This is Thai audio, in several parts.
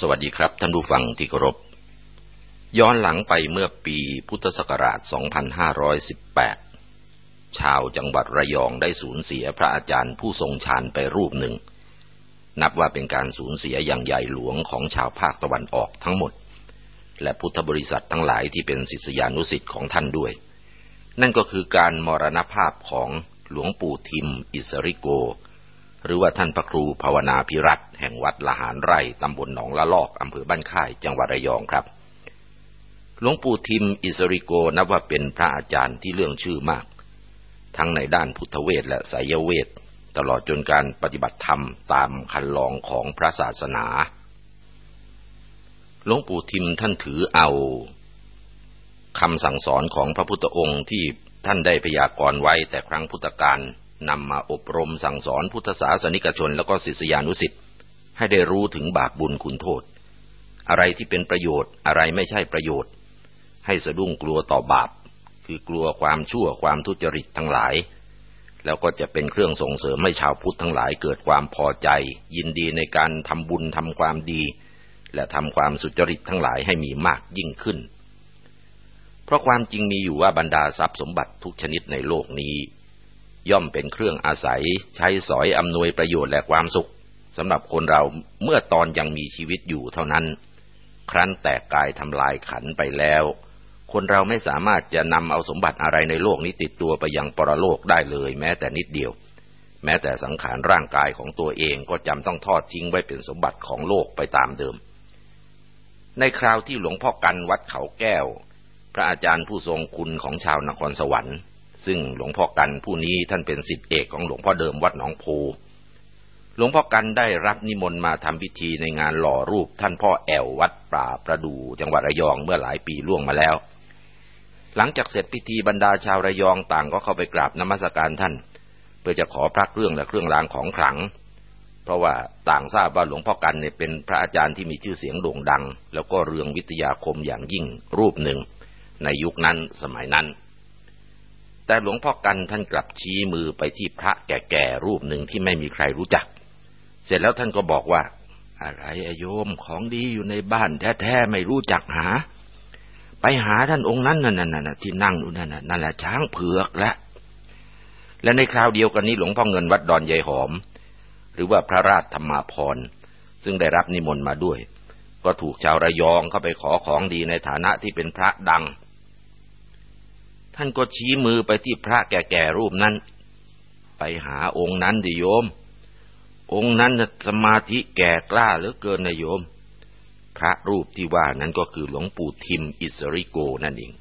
สวัสดีครับ ท่านผู้ฟังที่เคารพ ย้อนหลังไปเมื่อปีพุทธศักราช 2518 ชาวจังหวัดระยองได้สูญเสียพระอาจารย์ผู้ทรงฌานไปรูปหนึ่ง นับว่าเป็นการสูญเสียอย่างใหญ่หลวงของชาวภาคตะวันออกทั้งหมด และพุทธบริษัททั้งหลายที่เป็นศิษยานุศิษย์ของท่านด้วย นั่นก็คือการมรณภาพของหลวงปู่ทิม อิสริโก หรือว่าท่านพระครูภาวนาพิรัตแห่งวัดละหารไร่ตำบลหนองละลอกอำเภอบ้านค่ายจังหวัดระยองครับ หลวงปู่ทิมอิสริโกนับว่าเป็นพระอาจารย์ที่เรื่องชื่อมาก ทั้งในด้านพุทธเวทและไสยเวท ตลอดจนการปฏิบัติธรรมตามคันลองของพระศาสนา หลวงปู่ทิมท่านถือเอาคำสั่งสอนของพระพุทธองค์ที่ท่านได้พยากรณ์ไว้แต่ครั้งพุทธกาล นำมาอบรมสั่งสอนพุทธศาสนิกชนแล้วก็ศิษยานุสิ์ให้ได้รู้ถึงบาปบุญคุณโทษ อะไรที่เป็นประโยชน์อะไรไม่ใช่ประโยชน์ ให้สะดุ้งกลัวต่อบาป คือกลัวความชั่วความทุจริตทั้งหลาย แล้วก็จะเป็นเครื่องส่งเสริมให้ชาวพุทธทั้งหลายเกิดความพอใจ ยินดีในการทำบุญทำความดี และทำความสุจริตทั้งหลายให้มีมากยิ่งขึ้น เพราะความจริงมีอยู่ว่าบรรดาทรัพย์สมบัติทุกชนิดในโลกนี้ ย่อมเป็นเครื่องอาศัย ใช้สอยอำนวยประโยชน์และความสุขสำหรับคนเราเมื่อตอนยังมีชีวิตอยู่เท่านั้น ครั้นแตกกายทำลายขันไปแล้ว คนเราไม่สามารถจะนำเอาสมบัติอะไรในโลกนี้ติดตัวไปยังปรโลกได้เลยแม้แต่นิดเดียว แม้แต่สังขารร่างกายของตัวเองก็จำต้องทอดทิ้งไว้เป็นสมบัติของโลกไปตามเดิม ในคราวที่หลวงพ่อกันวัดเขาแก้ว พระอาจารย์ผู้ทรงคุณของชาวนครสวรรค์ ซึ่งหลวงพ่อกันผู้นี้ท่านเป็นสิทธิเอกของหลวงพ่อเดิมวัดหนองโพ หลวงพ่อกันได้รับนิมนต์มาทำพิธีในงานหล่อรูปท่านพ่อแอววัดป่าประดูจังหวัดระยองเมื่อหลายปีล่วงมาแล้ว หลังจากเสร็จพิธีบรรดาชาวระยองต่างก็เข้าไปกราบนมัสการท่าน เพื่อจะขอพระเครื่องและเครื่องรางของขลัง เพราะว่าต่างทราบว่าหลวงพ่อกันเนี่ยเป็นพระอาจารย์ที่มีชื่อเสียงโด่งดัง แล้วก็เรืองวิทยาคมอย่างยิ่งรูปหนึ่ง ในยุคนั้นสมัยนั้น แต่หลวงพ่อกันท่านกลับชี้มือไปที่พระแก่ๆรูปหนึ่งที่ไม่มีใครรู้จัก เสร็จแล้วท่านก็บอกว่า อะไรอโยมของดีอยู่ในบ้านแท้ๆไม่รู้จักหา ไปหาท่านองค์นั้นนั่นน่ะที่นั่งอยู่นั่นน่ะนั่นแหละช้างเผือกและและในคราวเดียวกันนี้หลวงพ่อเงินวัดดอนยายหอม หรือว่าพระราชธรรมาพรซึ่งได้รับนิมนต์มาด้วย ก็ถูกชาวระยองเข้าไปขอของดีในฐานะที่เป็นพระดัง ท่านก็ชี้มือไปที่พระแก่ๆรูปนั้น ไปหาองค์นั้นดิโยม องค์นั้นสมาธิแก่กล้าเหลือเกินนะโยม พระรูปที่ว่านั้นก็คือหลวงปู่ทิมอิสริโกนั่นเอง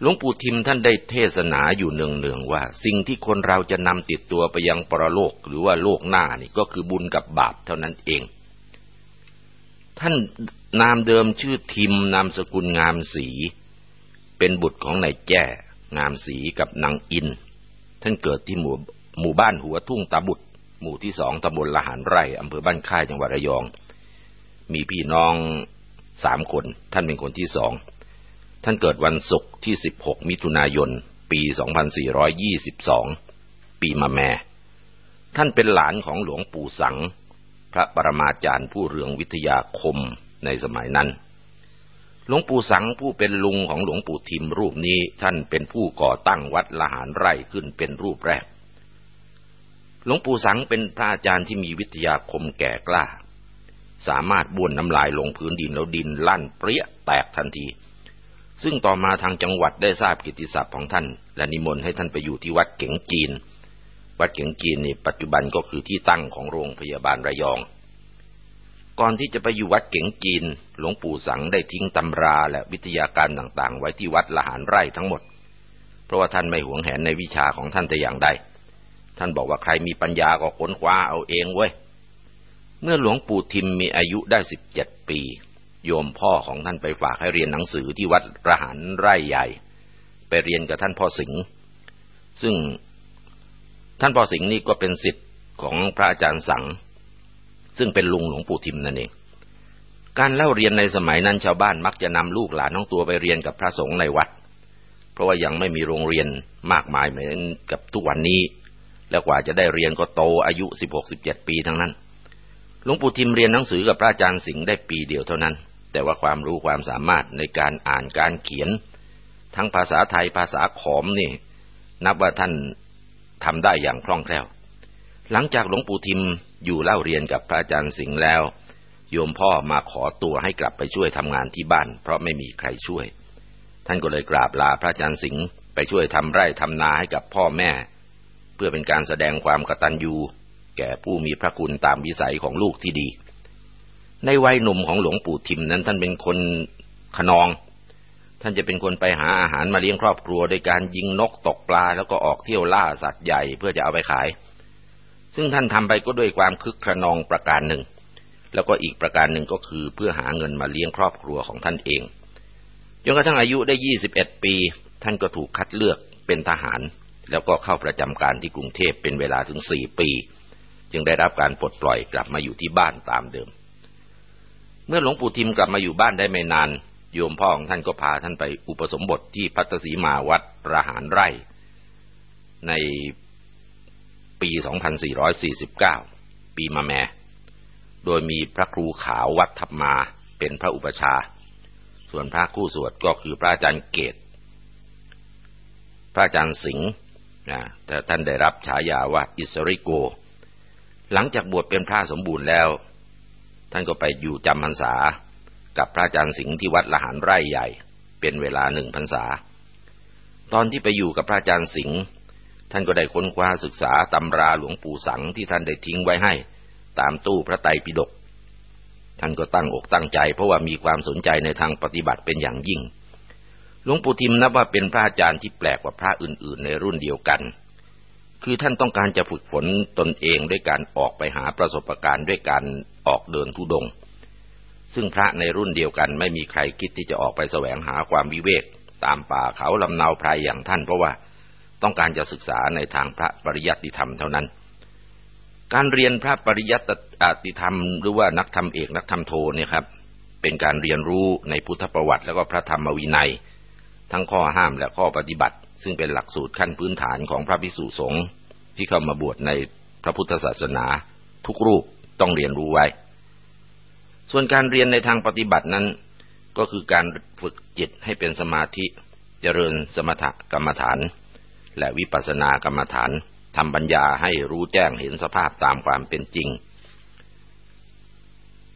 หลวงปู่ทิมท่านได้เทศนาอยู่เนืองๆว่า สิ่งที่คนเราจะนำติดตัวไปยังปรโลกหรือว่าโลกหน้านี่ก็คือบุญกับบาปเท่านั้นเอง ท่านนามเดิมชื่อทิมนามสกุลงามสี เป็นบุตรของนายแจ้ งามสีกับนางอิน ท่านเกิดที่หมู่หมู่บ้านหัวทุ่งตาบุตร หมู่ที่สองตำบลละหารไร่อำเภอบ้านค่ายจังหวัดระยอง มีพี่น้องสามคน ท่านเป็นคนที่สอง ท่านเกิดวันศุกร์ที่สิบหกมิถุนายน ปีสองพันสี่ร้อยยี่สิบสองปีมะแม่ ท่านเป็นหลานของหลวงปู่สัง พระปรมาจารย์ผู้เรืองวิทยาคมในสมัยนั้น หลวงปู่สังผู้เป็นลุงของหลวงปู่ทิมรูปนี้ ท่านเป็นผู้ก่อตั้งวัดละหารไร่ขึ้นเป็นรูปแรก หลวงปู่สังเป็นพระอาจารย์ที่มีวิทยาคมแก่กล้า สามารถบ้วนน้ำลายลงพื้นดินแล้วดินลั่นเปรี้ยแตกทันที ซึ่งต่อมาทางจังหวัดได้ทราบกิติศัพท์ของท่าน และนิมนต์ให้ท่านไปอยู่ที่วัดเก๋งจีน วัดเก๋งจีนนี่ปัจจุบันก็คือที่ตั้งของโรงพยาบาลระยอง ก่อนที่จะไปอยู่วัดเก๋งจีน หลวงปู่สังได้ทิ้งตำราและวิทยาการต่างๆ ไว้ที่วัดละหารไร่ทั้งหมด เพราะว่าท่านไม่หวงแหนในวิชาของท่านแต่อย่างใด ท่านบอกว่าใครมีปัญญาก็ค้นคว้าเอาเองเว้ย เมื่อหลวงปู่ทิมมีอายุได้สิบเจ็ดปี โยมพ่อของท่านไปฝากให้เรียนหนังสือที่วัดระหารไร่ใหญ่ ไปเรียนกับท่านพ่อสิงห์ซึ่งท่านพ่อสิงห์นี่ก็เป็นสิทธิ์ของพระอาจารย์สัง ซึ่งเป็นลุงหลวงปู่ทิมนั่นเอง การเล่าเรียนในสมัยนั้นชาวบ้านมักจะนำลูกหลานน้องตัวไปเรียนกับพระสงฆ์ในวัด เพราะว่ายังไม่มีโรงเรียนมากมายเหมือนกับทุกวันนี้ แล้วกว่าจะได้เรียนก็โตอายุสิบหกสิบเจ็ดปีทั้งนั้นหลวงปู่ทิมเรียนหนังสือกับพระอาจารย์สิงห์ได้ปีเดียวเท่านั้น แต่ว่าความรู้ความสามารถในการอ่านการเขียน ทั้งภาษาไทยภาษาขอมนี่ นับว่าท่านทำได้อย่างคล่องแคล่ว หลังจากหลวงปู่ทิม อยู่เล่าเรียนกับพระอาจารย์สิงห์แล้ว โยมพ่อมาขอตัวให้กลับไปช่วยทำงานที่บ้าน เพราะไม่มีใครช่วย ท่านก็เลยกราบลาพระอาจารย์สิงห์ไปช่วยทำไร่ทำนาให้กับพ่อแม่ เพื่อเป็นการแสดงความกตัญญูแก่ผู้มีพระคุณตามวิสัยของลูกที่ดี ในวัยหนุ่มของหลวงปู่ทิมนั้นท่านเป็นคนขนอง ท่านจะเป็นคนไปหาอาหารมาเลี้ยงครอบครัวโดยการยิงนกตกปลาแล้วก็ออกเที่ยวล่าสัตว์ใหญ่เพื่อจะเอาไปขาย ซึ่งท่านทำไปก็ด้วยความคึกขนองประการหนึ่ง แล้วก็อีกประการหนึ่งก็คือเพื่อหาเงินมาเลี้ยงครอบครัวของท่านเองจนกระทั่งอายุได้ 21 ปี ท่านก็ถูกคัดเลือกเป็นทหาร แล้วก็เข้าประจำการที่กรุงเทพเป็นเวลาถึง 4 ปี จึงได้รับการปลดปล่อยกลับมาอยู่ที่บ้านตามเดิม เมื่อหลวงปู่ทิมกลับมาอยู่บ้านได้ไม่นาน โยมพ่อของท่านก็พาท่านไปอุปสมบทที่พัตสีมาวัดประหารไร่ ใน ปี 2449 ปีมาแม่ โดยมีพระครูขาววัดทับมาเป็นพระอุปชา ส่วนพระคู่สวดก็คือพระอาจารย์เกต พระอาจารย์สิงห์นะแต่ท่านได้รับฉายาว่าอิสริโก หลังจากบวชเป็นพระสมบูรณ์แล้ว ท่านก็ไปอยู่จำพรรษากับพระอาจารย์สิงห์ที่วัดละหารไร่ใหญ่ เป็นเวลาหนึ่งพรรษา ตอนที่ไปอยู่กับพระอาจารย์สิงห์ ท่านก็ได้ค้นคว้าศึกษาตำราหลวงปู่สังที่ท่านได้ทิ้งไว้ให้ ตามตู้พระไตรปิฎก ท่านก็ตั้งอกตั้งใจ เพราะว่ามีความสนใจในทางปฏิบัติเป็นอย่างยิ่ง หลวงปู่ทิมนับว่าเป็นพระอาจารย์ที่แปลกกว่าพระอื่นๆ ในรุ่นเดียวกัน คือท่านต้องการจะฝึกฝนตนเองด้วยการออกไปหาประสบการณ์ด้วยการออกเดินทุดง ซึ่งพระในรุ่นเดียวกันไม่มีใครคิดที่จะออกไปแสวงหาความวิเวกตามป่าเขาลำนาวไพรอย่างท่านเพราะว่า ต้องการจะศึกษาในทางพระปริยัติธรรมเท่านั้น การเรียนพระปริยัติธรรม หรือว่านักธรรมเอกนักธรรมโทเนี่ยครับเป็นการเรียนรู้ในพุทธประวัติแล้วก็พระธรรมวินัย ทั้งข้อห้ามและข้อปฏิบัติ ซึ่งเป็นหลักสูตรขั้นพื้นฐานของพระภิกษุสงฆ์ที่เข้ามาบวชในพระพุทธศาสนา ทุกรูปต้องเรียนรู้ไว้ ส่วนการเรียนในทางปฏิบัตินั้น ก็คือการฝึกจิตให้เป็นสมาธิ เจริญสมถกรรมฐาน และวิปัสสนากรรมฐานทำปัญญาให้รู้แจ้งเห็นสภาพตามความเป็นจริง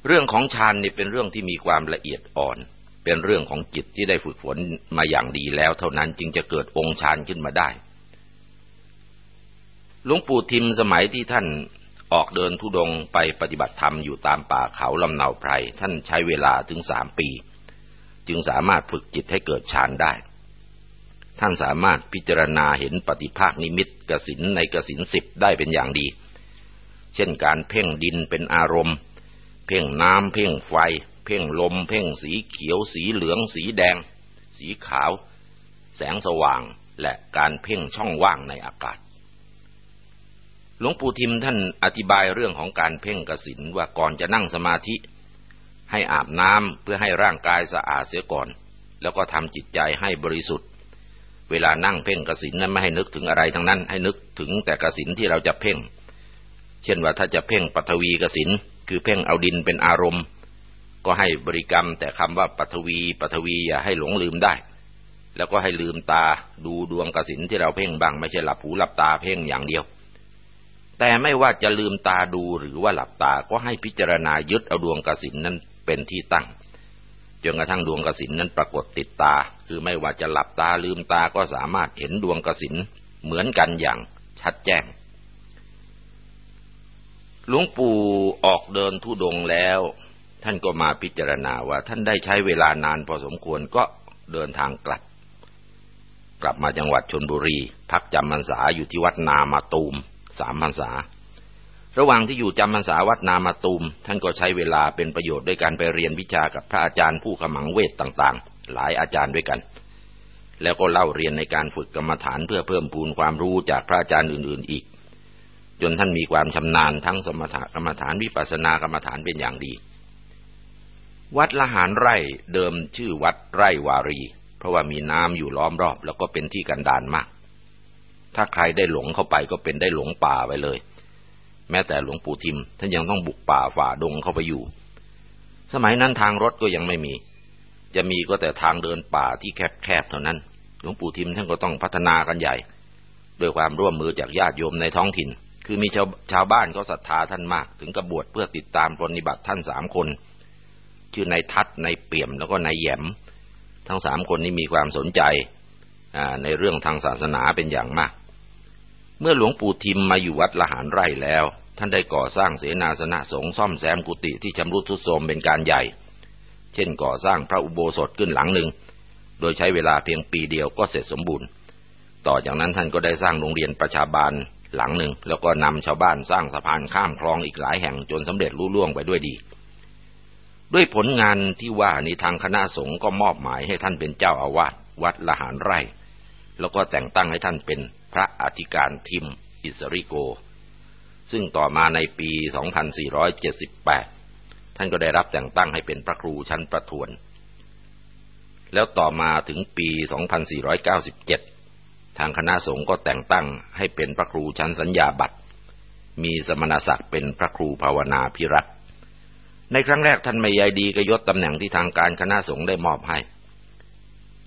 เรื่องของฌานนี่เป็นเรื่องที่มีความละเอียดอ่อน เป็นเรื่องของจิตที่ได้ฝึกฝนมาอย่างดีแล้ว เท่านั้นจึงจะเกิดองค์ฌานขึ้นมาได้หลวงปู่ทิมสมัยที่ท่านออกเดินทุดงไปปฏิบัติธรรมอยู่ตามป่าเขาลำเนาไพรท่านใช้เวลาถึงสามปี จึงสามารถฝึกจิตให้เกิดฌานได้ ท่านสามารถพิจารณาเห็นปฏิภาคนิมิตกสินในกสินสิบได้เป็นอย่างดี เช่นการเพ่งดินเป็นอารมณ์ เพ่งน้ำเพ่งไฟ เพ่งลม เพ่งสีเขียว สีเหลือง สีแดง สีขาว แสงสว่างและการเพ่งช่องว่างในอากาศ หลวงปู่ทิมท่านอธิบายเรื่องของการเพ่งกสินว่าก่อนจะนั่งสมาธิ ให้อาบน้ำเพื่อให้ร่างกายสะอาดเสียก่อน แล้วก็ทำจิตใจให้บริสุทธิ์ เวลานั่งเพ่งกสินนั้นไม่ให้นึกถึงอะไรทั้งนั้น ให้นึกถึงแต่กสินที่เราจะเพ่ง เช่นว่าถ้าจะเพ่งปัทวีกสินคือเพ่งเอาดินเป็นอารมณ์ ก็ให้บริกรรมแต่คำว่าปัทวีปัทวีอย่าให้หลงลืมได้ แล้วก็ให้ลืมตาดูดวงกสินที่เราเพ่งบ้างไม่ใช่หลับหูหลับตาเพ่งอย่างเดียว แต่ไม่ว่าจะลืมตาดูหรือว่าหลับตาก็ให้พิจารณายึดเอาดวงกสินนั้นเป็นที่ตั้ง จนกระทั่งดวงกสินนั้นปรากฏติดตา คือไม่ว่าจะหลับตาลืมตาก็สามารถเห็นดวงกสินเหมือนกันอย่างชัดแจ้ง หลวงปู่ออกเดินทุดงแล้ว ท่านก็มาพิจารณาว่าท่านได้ใช้เวลานานพอสมควรก็เดินทางกลับ กลับมาจังหวัดชนบุรี พักจำพรรษาอยู่ที่วัดนามาตูมสามพรรษา ระหว่างที่อยู่จำพรรษาวัดนามาตูม ท่านก็ใช้เวลาเป็นประโยชน์ด้วยการไปเรียนวิชากับพระอาจารย์ผู้ขมังเวทต่างๆ หลายอาจารย์ด้วยกัน แล้วก็เล่าเรียนในการฝึกกรรมฐานเพื่อเพิ่มพูนความรู้จากพระอาจารย์อื่นๆอีก จนท่านมีความชำนาญทั้งสมถกรรมฐานวิปัสสนากรรมฐานเป็นอย่างดี วัดละหารไร่เดิมชื่อวัดไร่วารี เพราะว่ามีน้ำอยู่ล้อมรอบ แล้วก็เป็นที่กันดานมาก ถ้าใครได้หลงเข้าไปก็เป็นได้หลงป่าไปเลย แม้แต่หลวงปู่ทิม ท่านยังต้องบุกป่าฝ่าดงเข้าไปอยู่ สมัยนั้นทางรถก็ยังไม่มี จะมีก็แต่ทางเดินป่าที่แคบๆเท่านั้น หลวงปู่ทิมท่านก็ต้องพัฒนากันใหญ่ ด้วยความร่วมมือจากญาติโยมในท้องถิ่น คือมีชาวชาวบ้านก็ศรัทธาท่านมาก ถึงกระบวชเพื่อติดตามปฏิบัติท่านสามคน ชื่อนายทัศนายเปี่ยมแล้วก็นายแยมทั้งสามคนนี้มีความสนใจในเรื่องทางศาสนาเป็นอย่างมาก เมื่อหลวงปู่ทิมมาอยู่วัดละหารไร่แล้ว ท่านได้ก่อสร้างเสนาสนะสงฆ์ซ่อมแซมกุฏิที่ชำรุดทรุดโทรมเป็นการใหญ่ เช่นก่อสร้างพระอุโบสถขึ้นหลังหนึ่ง โดยใช้เวลาเพียงปีเดียวก็เสร็จสมบูรณ์ ต่อจากนั้นท่านก็ได้สร้างโรงเรียนประชาบาลหลังหนึ่ง แล้วก็นำชาวบ้านสร้างสะพานข้ามคลองอีกหลายแห่งจนสำเร็จรุ่ล่วงไปด้วยดี ด้วยผลงานที่ว่านี้ทางคณะสงฆ์ก็มอบหมายให้ท่านเป็นเจ้าอาวาสวัดละหารไร่ แล้วก็แต่งตั้งให้ท่านเป็น ระอธิการทิม อิสริโก ซึ่งต่อมาในปี 2478 ท่านก็ได้รับแต่งตั้งให้เป็นพระครูชั้นประทวน แล้วต่อมาถึงปี 2497 ทางคณะสงฆ์ก็แต่งตั้งให้เป็นพระครูชั้นสัญญาบัตร มีสมณศักดิ์เป็นพระครูภาวนาพิรัตในครั้งแรกท่านไม่ใยดีก็ยศตำแหน่งที่ทางการคณะสงฆ์ได้มอบให้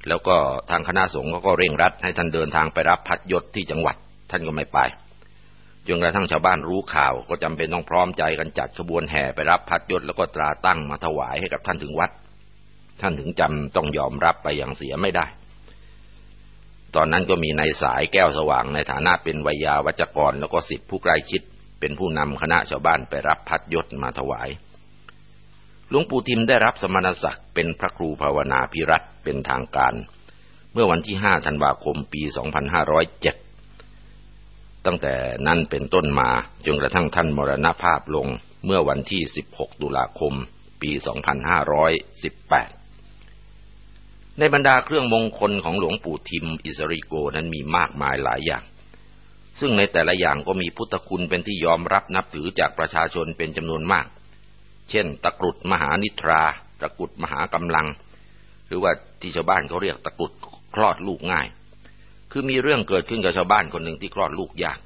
แล้วก็ทางคณะสงฆ์ก็เร่งรัดให้ท่านเดินทางไปรับพัดยศที่จังหวัด ท่านก็ไม่ไปจนกระทั่งชาวบ้านรู้ข่าวก็จำเป็นต้องพร้อมใจกันจัดขบวนแห่ไปรับพัดยศแล้วก็ตราตั้งมาถวายให้กับท่านถึงวัด ท่านถึงจำต้องยอมรับไปอย่างเสียไม่ได้ ตอนนั้นก็มีนายสายแก้วสว่างในฐานะเป็นวิยาวัจกรแล้วก็สิทธิผู้ใกล้ชิด เป็นผู้นำคณะชาวบ้านไปรับพัดยศมาถวาย หลวงปู่ทิมได้รับสมณศักดิ์เป็นพระครูภาวนาพิรัตเป็นทางการ เมื่อวันที่ 5 ธันวาคม ปี 2507 ตั้งแต่นั้นเป็นต้นมาจนกระทั่งท่านมรณภาพลงเมื่อวันที่ 16 ตุลาคม ปี 2518 ในบรรดาเครื่องมงคลของหลวงปู่ทิมอิสริโกนั้นมีมากมายหลายอย่าง ซึ่งในแต่ละอย่างก็มีพุทธคุณเป็นที่ยอมรับนับถือจากประชาชนเป็นจำนวนมาก เช่น ตะกรุดมหานิทรา ตะกรุดมหากำลัง หรือว่าที่ชาวบ้านเขาเรียกตะกรุดคลอดลูกง่าย คือมีเรื่องเกิดขึ้นกับชาวบ้านคนหนึ่งที่คลอดลูกยาก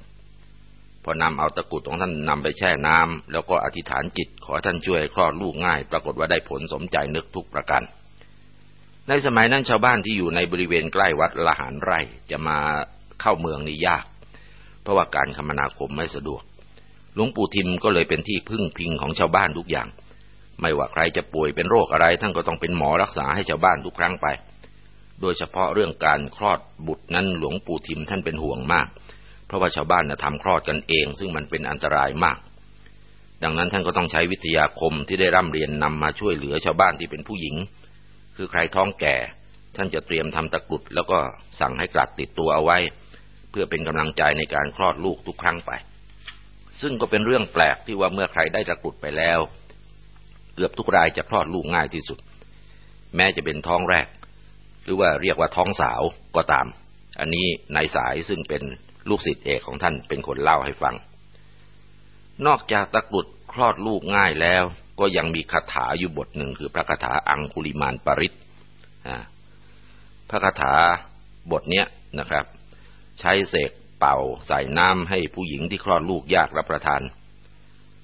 พอนำเอาตะกรุดของท่านนำไปแช่น้ำแล้วก็อธิษฐานจิตขอท่านช่วยคลอดลูกง่าย ปรากฏว่าได้ผลสมใจนึกทุกประการในสมัยนั้นชาวบ้านที่อยู่ในบริเวณใกล้วัดละหารไร่จะมาเข้าเมืองนี่ยาก เพราะว่าการคมนาคมไม่สะดวก หลวงปู่ทิมก็เลยเป็นที่พึ่งพิงของชาวบ้านทุกอย่าง ไม่ว่าใครจะป่วยเป็นโรคอะไรท่านก็ต้องเป็นหมอรักษาให้ชาวบ้านทุกครั้งไป โดยเฉพาะเรื่องการคลอดบุตรนั้นหลวงปู่ทิมท่านเป็นห่วงมาก เพราะว่าชาวบ้านนะทำคลอดกันเอง ซึ่งมันเป็นอันตรายมาก ดังนั้นท่านก็ต้องใช้วิทยาคมที่ได้ร่ำเรียนนำมาช่วยเหลือชาวบ้านที่เป็นผู้หญิง คือใครท้องแก่ ท่านจะเตรียมทำตะกรุด แล้วก็สั่งให้กลัดติดตัวเอาไว้ เพื่อเป็นกำลังใจในการคลอดลูกทุกครั้งไป ซึ่งก็เป็นเรื่องแปลกที่ว่าเมื่อใครได้ตะกรุดไปแล้ว เกือบทุกรายจะคลอดลูกง่ายที่สุด แม้จะเป็นท้องแรก หรือว่าเรียกว่าท้องสาวก็ตาม อันนี้นายสายซึ่งเป็นลูกศิษย์เอกของท่านเป็นคนเล่าให้ฟัง นอกจากตะกรุดคลอดลูกง่ายแล้ว ก็ยังมีคาถาอยู่บทหนึ่งคือพระคาถาอังคุลิมานปริตพระคาถาบทเนี้ยนะครับ ใช้เสก เป่าใส่น้ำให้ผู้หญิงที่คลอดลูกยากรับประทาน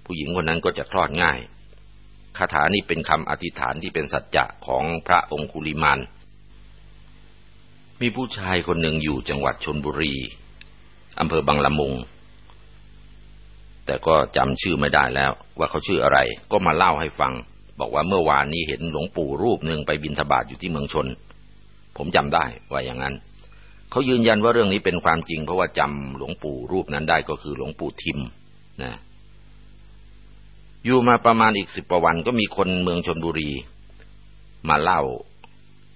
ผู้หญิงคนนั้นก็จะคลอดง่ายคาถานี้เป็นคำอธิษฐานที่เป็นสัจจะของพระองคุลิมานมีผู้ชายคนหนึ่งอยู่จังหวัดชนบุรีอำเภอบางละมุง แต่ก็จำชื่อไม่ได้แล้ว ว่าเขาชื่ออะไร ก็มาเล่าให้ฟัง บอกว่าเมื่อวานนี้เห็นหลวงปู่รูปหนึ่งไปบินทบาทอยู่ที่เมืองชน ผมจำได้ว่าอย่างนั้น เขายืนยันว่าเรื่องนี้เป็นความจริง เพราะว่าจำหลวงปู่รูปนั้นได้ก็คือหลวงปู่ทิมนะอยู่มาประมาณอีกสิบประวันก็มีคนเมืองชนบุรี มาเล่า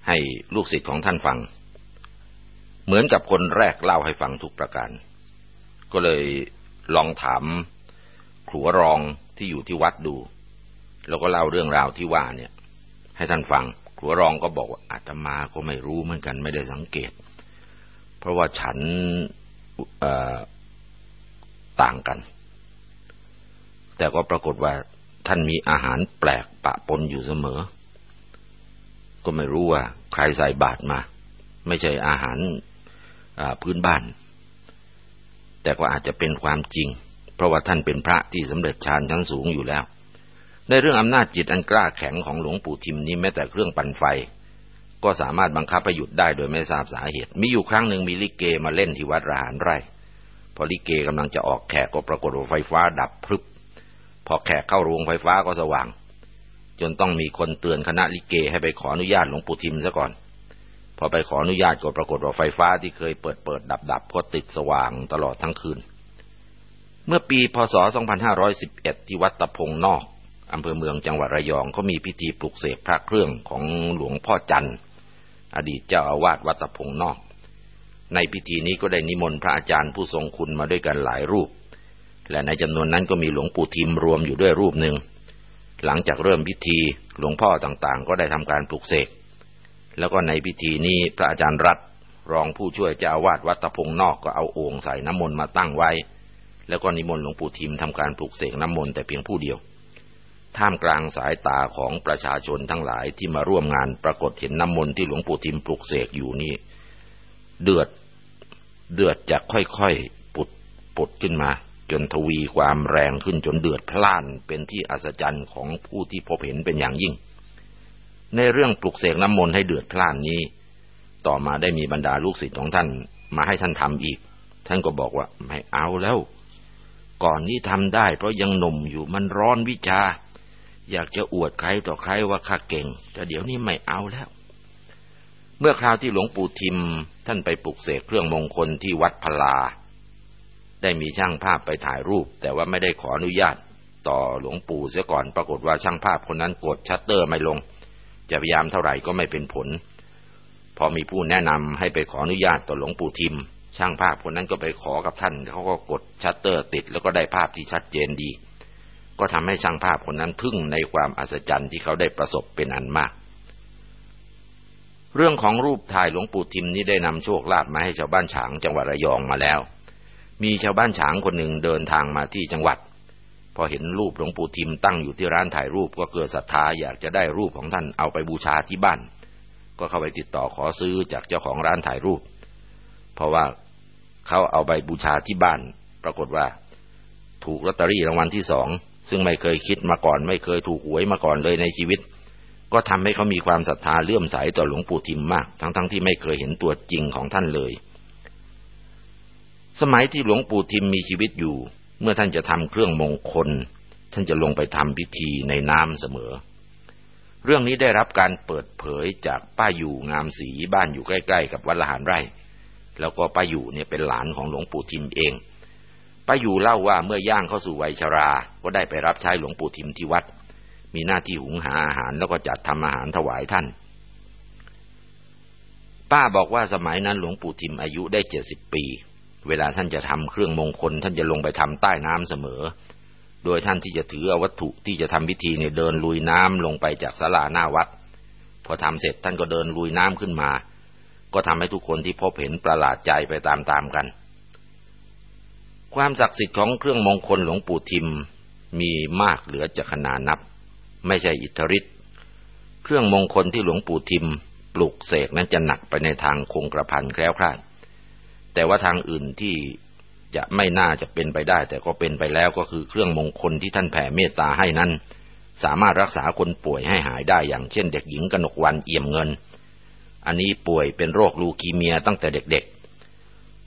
ให้ลูกศิษย์ของท่านฟัง เหมือนกับคนแรกเล่าให้ฟังทุกประการ ก็เลยลองถามขัวรองที่อยู่ที่วัดดู แล้วก็เล่าเรื่องราวที่ว่าเนี่ย ให้ท่านฟังขัวรองก็บอกว่าอาตมาก็ไม่รู้เหมือนกันไม่ได้สังเกต เพราะว่าฉันต่างกัน แต่ก็ปรากฏว่าท่านมีอาหารแปลกปะปนอยู่เสมอ ก็ไม่รู้ว่า ใครใส่บาตรมา ไม่ใช่อาหารพื้นบ้าน แต่ก็อาจจะเป็นความจริง เพราะว่าท่านเป็นพระที่สำเร็จฌานชั้นสูงอยู่แล้ว ในเรื่องอำนาจจิตอันกล้าแข็งของหลวงปู่ทิมนี้แม้แต่เครื่องปั่นไฟ ก็สามารถบังคับให้หยุดได้โดยไม่ทราบสาเหตุ มีอยู่ครั้งหนึ่งมีลิเกมาเล่นที่วัดราหารไร่ พอลิเกกำลังจะออกแขกก็ปรากฏว่าไฟฟ้าดับพรึบ พอแขกเข้าโรงไฟฟ้าก็สว่าง จนต้องมีคนเตือนคณะลิเกให้ไปขออนุญาตหลวงปู่ทิมซะก่อน พอไปขออนุญาตก็ปรากฏว่าไฟฟ้าที่เคยเปิดเปิดดับดับก็ติดสว่างตลอดทั้งคืน เมื่อปีพศ 2511 ที่วัดตะพงนอกอำเภอเมืองจังหวัดระยองเขามีพิธีปลุกเสกพระเครื่องของหลวงพ่อจันทร์ อดีตเจ้าอาวาสวัดตะพงนอก ในพิธีนี้ก็ได้นิมนต์พระอาจารย์ผู้ทรงคุณมาด้วยกันหลายรูป และในจำนวนนั้นก็มีหลวงปู่ทิมรวมอยู่ด้วยรูปหนึ่ง หลังจากเริ่มพิธีหลวงพ่อต่างๆ ก็ได้ทำการปลุกเสก แล้วก็ในพิธีนี้พระอาจารย์รัตรองผู้ช่วยเจ้าอาวาสวัดตะพงนอกก็เอาโอ่งใส่น้ำมนต์มาตั้งไว้ แล้วก็นิมนต์หลวงปู่ทิมทำการปลุกเสกน้ำมนต์แต่เพียงผู้เดียว ท่ามกลางสายตาของประชาชนทั้งหลายที่มาร่วมงานปรากฏเห็นน้ำมนต์ที่หลวงปู่ทิมปลุกเสกอยู่นี่ เดือดเดือดจากค่อยๆปุดปุดขึ้นมา จนทวีความแรงขึ้นจนเดือดพล่านเป็นที่อัศจรรย์ของผู้ที่พบเห็นเป็นอย่างยิ่ง ในเรื่องปลุกเสกน้ำมนต์ให้เดือดพล่านนี้ ต่อมาได้มีบรรดาลูกศิษย์ของท่านมาให้ท่านทำอีก ท่านก็บอกว่าไม่เอาแล้ว ก่อนนี้ทำได้เพราะยังหนุ่มอยู่มันร้อนวิชา อยากจะอวดใครต่อใครว่าข้าเก่ง แต่เดี๋ยวนี้ไม่เอาแล้ว เมื่อคราวที่หลวงปู่ทิม ท่านไปปลุกเสกเครื่องมงคลที่วัดพลา ได้มีช่างภาพไปถ่ายรูป แต่ว่าไม่ได้ขออนุญาตต่อหลวงปู่เสียก่อนปรากฏว่าช่างภาพคนนั้นกดชัตเตอร์ไม่ลง จะพยายามเท่าไหร่ก็ไม่เป็นผล พอมีผู้แนะนำให้ไปขออนุญาตต่อหลวงปู่ทิม ช่างภาพคนนั้นก็ไปขอกับท่านเขาก็กดชัตเตอร์ติดแล้วก็ได้ภาพที่ชัดเจนดี ก็ทำให้ช่างภาพคนนั้นทึ่งในความอัศจรรย์ที่เขาได้ประสบเป็นอันมาก เรื่องของรูปถ่ายหลวงปู่ทิมนี้ได้นำโชคลาภมาให้ชาวบ้านฉางจังหวัดระยองมาแล้ว มีชาวบ้านฉางคนหนึ่งเดินทางมาที่จังหวัด พอเห็นรูปหลวงปู่ทิมตั้งอยู่ที่ร้านถ่ายรูปก็เกิดศรัทธาอยากจะได้รูปของท่านเอาไปบูชาที่บ้าน ก็เข้าไปติดต่อขอซื้อจากเจ้าของร้านถ่ายรูป เพราะว่าเขาเอาไปบูชาที่บ้าน ปรากฏว่า ถูกลอตเตอรี่รางวัลที่สอง ซึ่งไม่เคยคิดมาก่อน ไม่เคยถูกหวยมาก่อนเลยในชีวิต ก็ทำให้เขามีความศรัทธาเลื่อมใสต่อหลวงปู่ทิมมาก ทั้งๆทที่ไม่เคยเห็นตัวจริงของท่านเลย สมัยที่หลวงปู่ทิมมีชีวิตอยู่ เมื่อท่านจะทำเครื่องมงคล ท่านจะลงไปทำพิธีในน้ำเสมอ เรื่องนี้ได้รับการเปิดเผยจากป้าอยู่งามศรีบ้านอยู่ใกล้ ๆ กับวัดละหารไร่ แล้วก็ป้าอยู่เนี่ยเป็นหลานของหลวงปู่ทิมเอง ป้าอยู่เล่าว่าเมื่อย่างเข้าสู่วัยชรา ก็ได้ไปรับใช้หลวงปู่ทิมที่วัด มีหน้าที่หุงหาอาหารแล้วก็จัดทำอาหารถวายท่าน ป้าบอกว่าสมัยนั้นหลวงปู่ทิมอายุได้เจ็ดสิบปี เวลาท่านจะทำเครื่องมงคล ท่านจะลงไปทำใต้น้ำเสมอ โดยท่านที่จะถือเอาวัตถุที่จะทำพิธีเนี่ยเดินลุยน้ำลงไปจากศาลาหน้าวัด พอทำเสร็จท่านก็เดินลุยน้ำขึ้นมา ก็ทำให้ทุกคนที่พบเห็นประหลาดใจไปตามๆกัน ความศักดิ์สิทธิ์ของเครื่องมงคลหลวงปู่ทิมมีมากเหลือจะขนานับ ไม่ใช่อิทธิฤทธิ์เครื่องมงคลที่หลวงปู่ทิมปลุกเสกนั้นจะหนักไปในทางคงกระพันแคล้วคลาดแต่ว่าทางอื่นที่จะไม่น่าจะเป็นไปได้ แต่ก็เป็นไปแล้วก็คือเครื่องมงคลที่ท่านแผ่เมตตาให้นั้น สามารถรักษาคนป่วยให้หายได้อย่างเช่น เด็กหญิงกนกวันเอี่ยมเงิน อันนี้ป่วยเป็นโรคลูคีเมียตั้งแต่เด็ก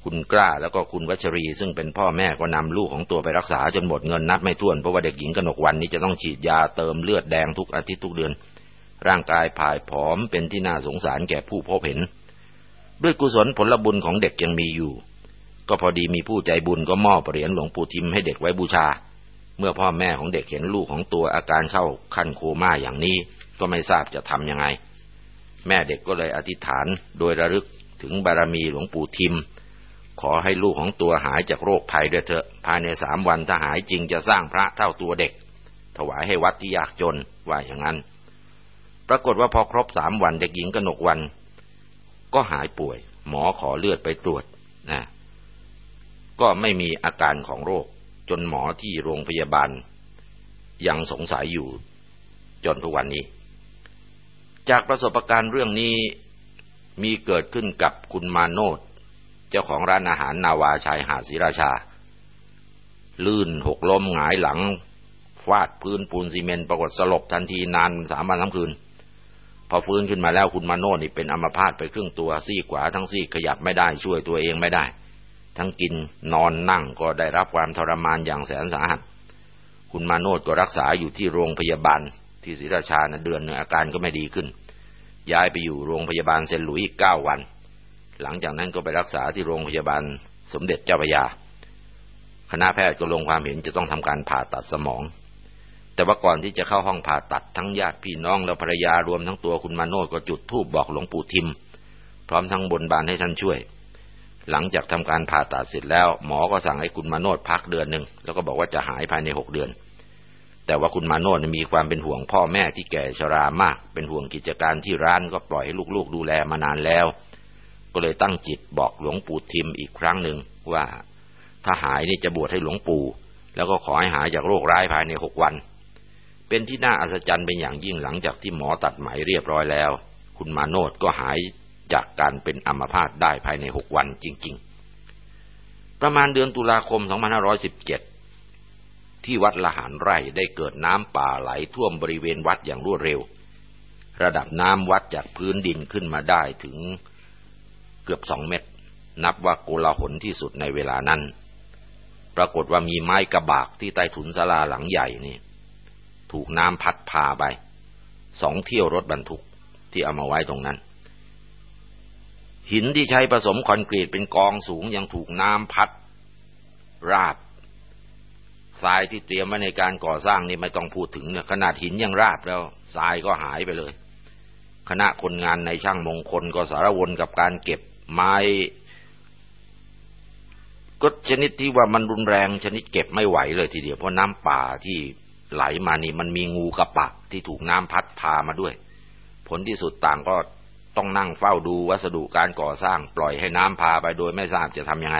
คุณกล้าแล้วก็คุณวัชรี ซึ่งเป็นพ่อแม่ก็นำลูกของตัวไปรักษาจนหมดเงินนับไม่ถ้วน เพราะว่าเด็กหญิงกนกวันนี้จะต้องฉีดยาเติมเลือดแดงทุกอาทิตย์ทุกเดือน ร่างกายผายผอมเป็นที่น่าสงสารแก่ผู้พบเห็น ด้วยกุศลผลบุญของเด็กยังมีอยู่ ก็พอดีมีผู้ใจบุญก็มอบเหรียญหลวงปู่ทิมให้เด็กไว้บูชา เมื่อพ่อแม่ของเด็กเห็นลูกของตัวอาการเข้าขั้นโคม่าอย่างนี้ก็ไม่ทราบจะทำยังไง แม่เด็กก็เลยอธิษฐานโดยระลึกถึงบารมีหลวงปู่ทิม ขอให้ลูกของตัวหายจากโรคภัยด้วยเถอะ ภายในสามวันถ้าหายจริงจะสร้างพระเท่าตัวเด็ก ถวายให้วัดที่ยากจนว่าอย่างนั้น ปรากฏว่าพอครบสามวันเด็กหญิงกนกวัน ก็หายป่วย หมอขอเลือดไปตรวจนะก็ไม่มีอาการของโรค จนหมอที่โรงพยาบาล ยังสงสัยอยู่จนทุกวันนี้ จากประสบการณ์เรื่องนี้มีเกิดขึ้นกับคุณมาโนด เจ้าของร้านอาหารนาวาชายหาดศรีราชา ลื่นหกล้มหงายหลัง ฟาดพื้นปูนซีเมนต์ปรากฏสลบทันทีนานสามวันทั้งคืน พอฟื้นขึ้นมาแล้วคุณมาโนนี่เป็นอัมพาตไปครึ่งตัวซี่ขวาทั้งซี่ขยับไม่ได้ช่วยตัวเองไม่ได้ ทั้งกินนอนนั่งก็ได้รับความทรมานอย่างแสนสาหัสคุณมาโนดก็รักษาอยู่ที่โรงพยาบาลที่ศรีราชานะเดือนหนึ่งอาการก็ไม่ดีขึ้น ย้ายไปอยู่โรงพยาบาลเซนหลุยอีกเก้าวัน หลังจากนั้นก็ไปรักษาที่โรงพยาบาลสมเด็จเจ้าพระยา คณะแพทย์ก็ลงความเห็นจะต้องทำการผ่าตัดสมอง แต่ว่าก่อนที่จะเข้าห้องผ่าตัดทั้งญาติพี่น้องและภรรยารวมทั้งตัวคุณมาโนดก็จุดธูปบอกหลวงปู่ทิม พร้อมทั้งบนบานให้ท่านช่วย หลังจากทำการผ่าตัดเสร็จแล้ว หมอก็สั่งให้คุณมาโนดพักเดือนหนึ่งแล้วก็บอกว่าจะหายภายในหกเดือนแต่ว่าคุณมาโนดมีความเป็นห่วงพ่อแม่ที่แก่ชรามาก เป็นห่วงกิจการที่ร้านก็ปล่อยให้ลูกๆดูแลมานานแล้ว ก็เลยตั้งจิตบอกหลวงปู่ทิมอีกครั้งหนึ่งว่าถ้าหายนี่จะบวชให้หลวงปู่ แล้วก็ขอให้หายจากโรคร้ายภายในหกวัน เป็นที่น่าอัศจรรย์เป็นอย่างยิ่งหลังจากที่หมอตัดไหมเรียบร้อยแล้ว คุณมาโนดก็หายจากการเป็นอัมพาตได้ภายในหกวันจริง ๆ ประมาณเดือนตุลาคม 2517 ที่วัดละหารไร่ได้เกิดน้ำป่าไหลท่วมบริเวณวัดอย่างรวดเร็ว ระดับน้ำวัดจากพื้นดินขึ้นมาได้ถึง เกือบสองเมตร นับว่าโกลาหลที่สุดในเวลานั้น ปรากฏว่ามีไม้กระบากที่ใต้ถุนศาลาหลังใหญ่นี่ ถูกน้ำพัดพาไปสองเที่ยวรถบรรทุกที่เอามาไว้ตรงนั้น หินที่ใช้ผสมคอนกรีตเป็นกองสูงยังถูกน้ำพัด ราบทรายที่เตรียมไว้ในการก่อสร้างนี่ไม่ต้องพูดถึงเนี่ยขนาดหินยังราบแล้วทรายก็หายไปเลย คณะคนงานในช่างมงคลก็สารวนกับการเก็บ ไม้ก็ชนิดที่ว่ามันรุนแรงชนิดเก็บไม่ไหวเลยทีเดียวเพราะน้ำป่าที่ไหลมานี่มันมีงูกระปะที่ถูกน้ำพัดพามาด้วย ผลที่สุดต่างก็ต้องนั่งเฝ้าดูวัสดุการก่อสร้างปล่อยให้น้ำพาไปโดยไม่ทราบจะทำยังไง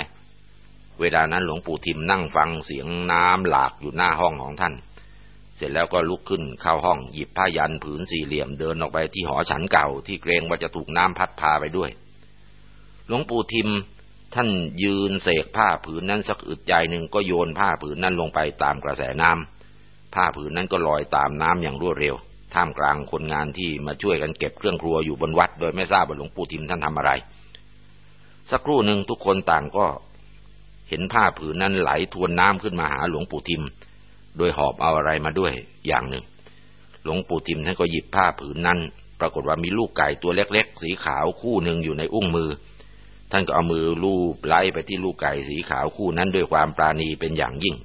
เวลานั้นหลวงปู่ทิมนั่งฟังเสียงน้ำหลากอยู่หน้าห้องของท่าน เสร็จแล้วก็ลุกขึ้นเข้าห้องหยิบผ้ายันผืนสี่เหลี่ยมเดินออกไปที่หอฉันเก่าที่เกรงว่าจะถูกน้ำพัดพาไปด้วย หลวงปู่ทิมท่านยืนเสกผ้าผืนนั้นสักอึดใจหนึ่งก็โยนผ้าผืนนั้นลงไปตามกระแสน้ำผ้าผืนนั้นก็ลอยตามน้ำอย่างรวดเร็ว ท่ามกลางคนงานที่มาช่วยกันเก็บเครื่องครัวอยู่บนวัด โดยไม่ทราบว่าหลวงปู่ทิมท่านทำอะไร สักครู่หนึ่งทุกคนต่างก็เห็นผ้าผืนนั้นไหลทวนน้ำขึ้นมาหาหลวงปู่ทิม โดยหอบเอาอะไรมาด้วยอย่างหนึ่ง หลวงปู่ทิมท่านก็หยิบผ้าผืนนั้น ปรากฏว่ามีลูกไก่ตัวเล็ก ๆ สีขาวคู่หนึ่งอยู่ในอุ้งมือ ท่านก็เอามือลูบไล่ไปที่ลูกไก่สีขาวคู่นั้นด้วยความปราณีเป็นอย่างยิ่ง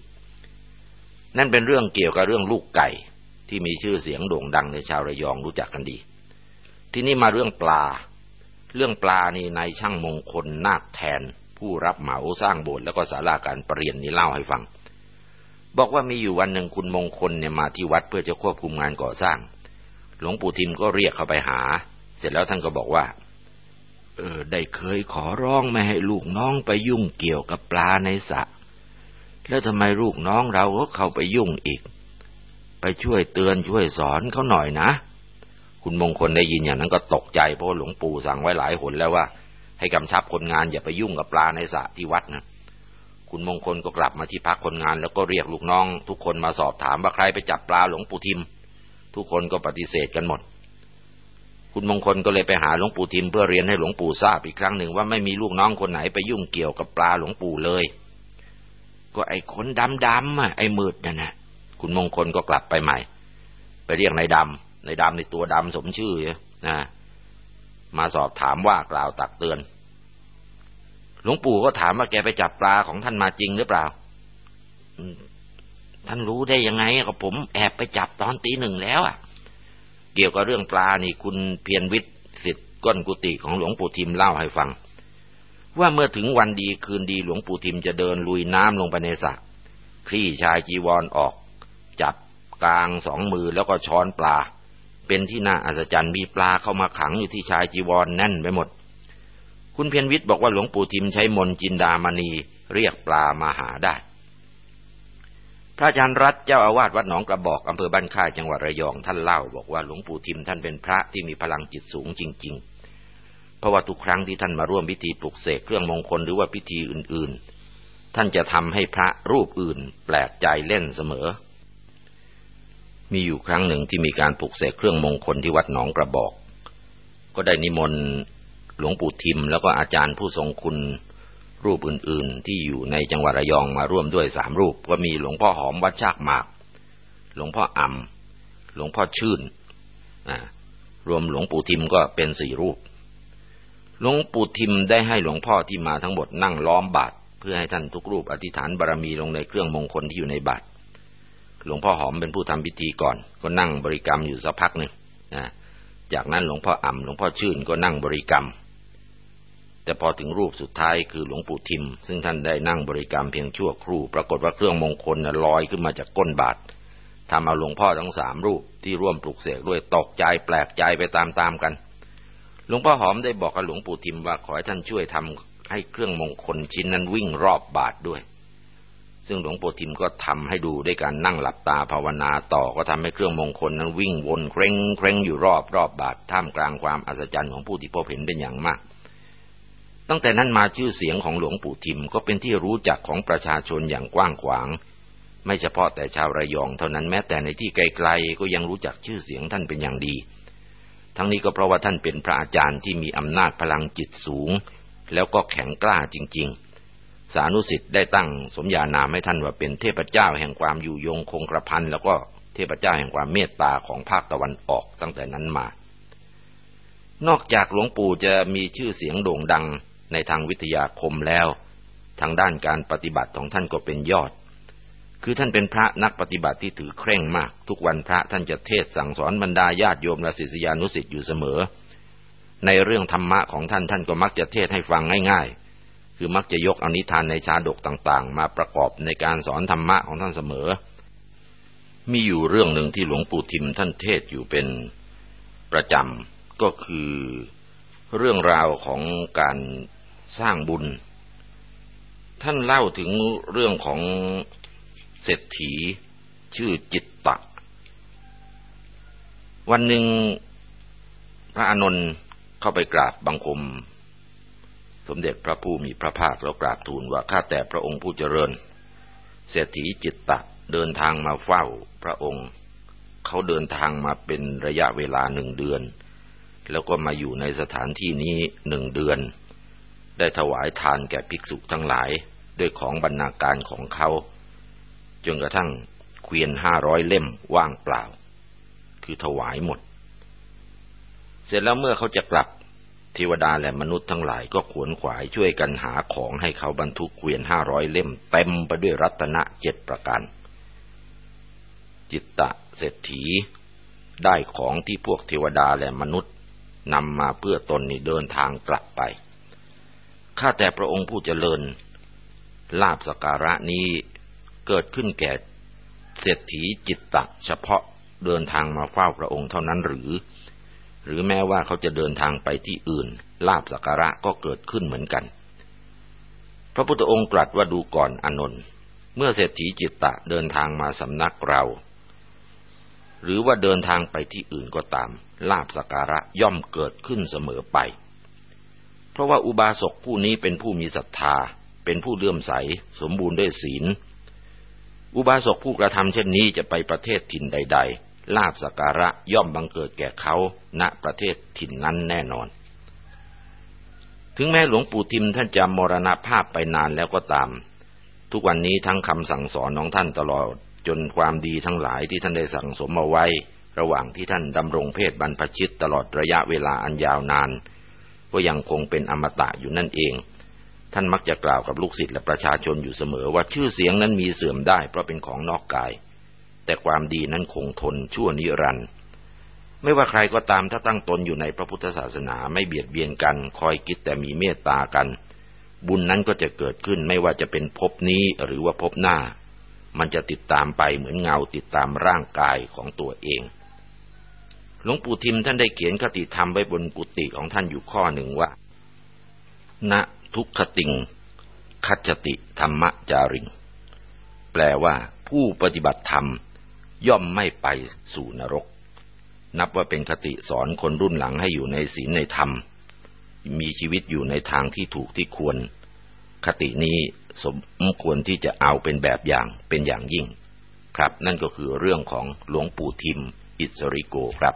นั่นเป็นเรื่องเกี่ยวกับเรื่องลูกไก่ที่มีชื่อเสียงโด่งดังในชาวระยองรู้จักกันดี ที่นี้มาเรื่องปลา เรื่องปลานี่ในช่างมงคลนาคแทน ผู้รับเหมาสร้างโบสถ์แล้วก็ศาลาการประเรียนนี้เล่าให้ฟัง บอกว่ามีอยู่วันหนึ่งคุณมงคลเนี่ยมาที่วัดเพื่อจะควบคุมงานก่อสร้าง หลวงปู่ทิมก็เรียกเขาไปหา เสร็จแล้วท่านก็บอกว่า เออได้เคยขอร้องไม่ให้ลูกน้องไปยุ่งเกี่ยวกับปลาในสระแล้วทำไมลูกน้องเราก็เข้าไปยุ่งอีก ไปช่วยเตือนช่วยสอนเขาหน่อยนะ คุณมงคลได้ยินอย่างนั้นก็ตกใจเพราะหลวงปู่สั่งไว้หลายหนแล้วว่า ให้กำชับคนงานอย่าไปยุ่งกับปลาในสระที่วัดนะคุณมงคลก็กลับมาที่พักคนงาน แล้วก็เรียกลูกน้อง ทุกคนมาสอบถามว่าใครไปจับปลาหลวงปู่ทิม ทุกคนก็ปฏิเสธกันหมด คุณมงคลก็เลยไปหาหลวงปู่ทิมเพื่อเรียนให้หลวงปู่ทราบอีกครั้งหนึ่งว่าไม่มีลูกน้องคนไหนไปยุ่งเกี่ยวกับปลาหลวงปู่เลย ก็ไอ้ขนดำๆอะไอ้มืดนั่นนะคุณมงคลก็กลับไปใหม่ ไปเรียกนายดำนายดำในตัวดำสมชื่อนะมาสอบถามว่ากล่าวตักเตือน หลวงปู่ก็ถามว่าแกไปจับปลาของท่านมาจริงหรือเปล่าท่านรู้ได้ยังไงก็ผมแอบไปจับตอนตีหนึ่งแล้วอะ เกี่ยวกับเรื่องปลานี่คุณเพียรวิทย์สิทธิ์ก้นกุฏิของหลวงปู่ทิมเล่าให้ฟัง ว่าเมื่อถึงวันดีคืนดีหลวงปู่ทิมจะเดินลุยน้ำลงไปในสระคลี่ชายจีวรอออก จับกลางสองมือแล้วก็ช้อนปลา เป็นที่น่าอัศจรรย์มีปลาเข้ามาขังอยู่ที่ชายจีวรแน่นไปหมด คุณเพียรวิทย์บอกว่าหลวงปู่ทิมใช้มนจินดามณีเรียกปลามาหาได้ พระอาจารย์รัตเจ้าอาวาสวัดหนองกระบอกอำเภอบ้านค่ายจังหวัดระยองท่านเล่า บอกว่าหลวงปู่ทิมท่านเป็นพระที่มีพลังจิตสูงจริง ๆ เพราะว่าทุกครั้งที่ท่านมาร่วมพิธีปลุกเสกเครื่องมงคลหรือว่าพิธีอื่นๆ ท่านจะทำให้พระรูปอื่นแปลกใจเล่นเสมอ มีอยู่ครั้งหนึ่งที่มีการปลุกเสกเครื่องมงคลที่วัดหนองกระบอก ก็ได้นิมนต์หลวงปู่ทิมแล้วก็อาจารย์ผู้ทรงคุณ รูปอื่นๆ ที่อยู่ในจังหวัดระยองมาร่วมด้วยสามรูป ก็มีหลวงพ่อหอมวัดชากหมาก หลวงพ่ออ่ำหลวงพ่อชื่นรวมหลวงปู่ทิมก็เป็นสี่รูป หลวงปู่ทิมได้ให้หลวงพ่อที่มาทั้งหมดนั่งล้อมบาตรเพื่อให้ท่านทุกรูปอธิษฐานบารรมีลงในเครื่องมงคลที่อยู่ในบาตรหลวงพ่อหอมเป็นผู้ทำพิธีก่อน ก็นั่งบริกรรมอยู่สักพักหนึ่งจากนั้นหลวงพ่ออ่ำหลวงพ่อชื่นก็นั่งบริกรรม แต่พอถึงรูปสุดท้ายคือหลวงปู่ทิม ซึ่งท่านได้นั่งบริกรรมเพียงชั่วครู่ ปรากฏว่าเครื่องมงคลลอยขึ้นมาจากก้นบาตรทำเอาหลวงพ่อทั้งสามรูปที่ร่วมปลุกเสกด้วยตกใจแปลกใจไปตามๆกัน หลวงพ่อหอมได้บอกกับหลวงปู่ทิมว่าขอให้ท่านช่วยทำให้เครื่องมงคลชิ้นนั้นวิ่งรอบบาทด้วย ซึ่งหลวงปู่ทิมก็ทำให้ดูด้วยการนั่งหลับตาภาวนาต่อก็ทำให้เครื่องมงคลนั้นวิ่งวนเคร่งเคร่งอยู่รอบรอบบาทท่ามกลางความอัศจรรย์ของผู้ที่พบเห็นเป็นอย่างมาก ตั้งแต่นั้นมาชื่อเสียงของหลวงปู่ทิมก็เป็นที่รู้จักของประชาชนอย่างกว้างขวาง ไม่เฉพาะแต่ชาวระยองเท่านั้นแม้แต่ในที่ไกลๆก็ยังรู้จักชื่อเสียงท่านเป็นอย่างดี ทั้งนี้ก็เพราะว่าท่านเป็นพระอาจารย์ที่มีอำนาจพลังจิตสูง แล้วก็แข็งกล้าจริง ๆ สานุสิทธิ์ได้ตั้งสมญานามให้ท่านว่าเป็นเทพเจ้าแห่งความอยู่ยงคงกระพันแล้วก็เทพเจ้าแห่งความเมตตาของภาคตะวันออกตั้งแต่นั้นมา นอกจากหลวงปู่จะมีชื่อเสียงโด่งดัง ในทางวิทยาคมแล้ว ทางด้านการปฏิบัติของท่านก็เป็นยอด คือท่านเป็นพระนักปฏิบัติที่ถือเคร่งมาก ทุกวันพระท่านจะเทศสั่งสอนบรรดาญาติโยมและศิษยานุศิษย์อยู่เสมอ ในเรื่องธรรมะของท่านท่านก็มักจะเทศให้ฟังง่าย ๆ คือมักจะยกอนิทานในชาดกต่างๆ มาประกอบในการสอนธรรมะของท่านเสมอ มีอยู่เรื่องหนึ่งที่หลวงปู่ทิมท่านเทศอยู่เป็นประจำก็คือเรื่องราวของการ สร้างบุญ ท่านเล่าถึงเรื่องของเศรษฐีชื่อจิตตะ วันหนึ่งพระอานนท์เข้าไปกราบบังคม สมเด็จพระผู้มีพระภาคแล้วกราบทูลว่าข้าแต่พระองค์ผู้เจริญ เศรษฐีจิตตะเดินทางมาเฝ้าพระองค์ เขาเดินทางมาเป็นระยะเวลาหนึ่งเดือน แล้วก็มาอยู่ในสถานที่นี้หนึ่งเดือน ได้ถวายทานแก่ภิกษุทั้งหลายด้วยของบรรณาการของเขา จนกระทั่งเกวียนห้าร้อยเล่มว่างเปล่า คือถวายหมด เสร็จแล้วเมื่อเขาจะกลับเทวดาและมนุษย์ทั้งหลายก็ขวนขวายช่วยกันหาของให้เขาบรรทุกเกวียนห้าร้อยเล่มเต็มไปด้วยรัตนะเจ็ดประการ จิตตะเศรษฐี ได้ของที่พวกเทวดาและมนุษย์นำมาเพื่อตนนี่เดินทางกลับไป ข้าแต่พระองค์ผู้เจริญ ลาบสการะนี้เกิดขึ้นแก่เศรษฐีจิตตะเฉพาะเดินทางมาเฝ้าพระองค์เท่านั้นหรือ หรือแม้ว่าเขาจะเดินทางไปที่อื่น ลาบสักการะก็เกิดขึ้นเหมือนกัน พระพุทธองค์ตรัสว่าดูก่อนอนนท์เมื่อเศรษฐีจิตตะเดินทางมาสำนักเรา หรือว่าเดินทางไปที่อื่นก็ตาม ลาบสักการะย่อมเกิดขึ้นเสมอไป เพราะว่าอุบาสกผู้นี้เป็นผู้มีศรัทธา เป็นผู้เลื่อมใส สมบูรณ์ด้วยศีล อุบาสกผู้กระทำเช่นนี้จะไปประเทศถิ่นใด ๆ ลาบสการะย่อมบังเกิดแก่เขาณประเทศถิ่นนั้นแน่นอน ถึงแม้หลวงปู่ทิมท่านจะมรณภาพไปนานแล้วก็ตาม ทุกวันนี้ทั้งคำสั่งสอนของท่านตลอด จนความดีทั้งหลายที่ท่านได้สั่งสมมาไว้ ระหว่างที่ท่านดำรงเพศบรรพชิตตลอดระยะเวลาอันยาวนาน ก็ยังคงเป็นอมตะอยู่นั่นเอง ท่านมักจะกล่าวกับลูกศิษย์และประชาชนอยู่เสมอว่าชื่อเสียงนั้นมีเสื่อมได้เพราะเป็นของนอกกาย แต่ความดีนั้นคงทนชั่วนิรันดร์ไม่ว่าใครก็ตามถ้าตั้งตนอยู่ในพระพุทธศาสนาไม่เบียดเบียนกัน คอยคิดแต่มีเมตตากัน บุญนั้นก็จะเกิดขึ้นไม่ว่าจะเป็นภพนี้หรือว่าภพหน้า มันจะติดตามไปเหมือนเงาติดตามร่างกายของตัวเอง หลวงปู่ทิมท่านได้เขียนคติธรรมไว้บนกุฏิของท่านอยู่ข้อหนึ่งว่า ณทุกขติง คัจติธรรมจาริง แปลว่า ผู้ปฏิบัติธรรม ย่อมไม่ไปสู่นรก นับว่าเป็นคติสอนคนรุ่นหลังให้อยู่ในศีลในธรรม มีชีวิตอยู่ในทางที่ถูกที่ควร คตินี้สมควรที่จะเอาเป็นแบบอย่างเป็นอย่างยิ่ง ครับ นั่นก็คือเรื่องของหลวงปู่ทิม อิสริโกครับ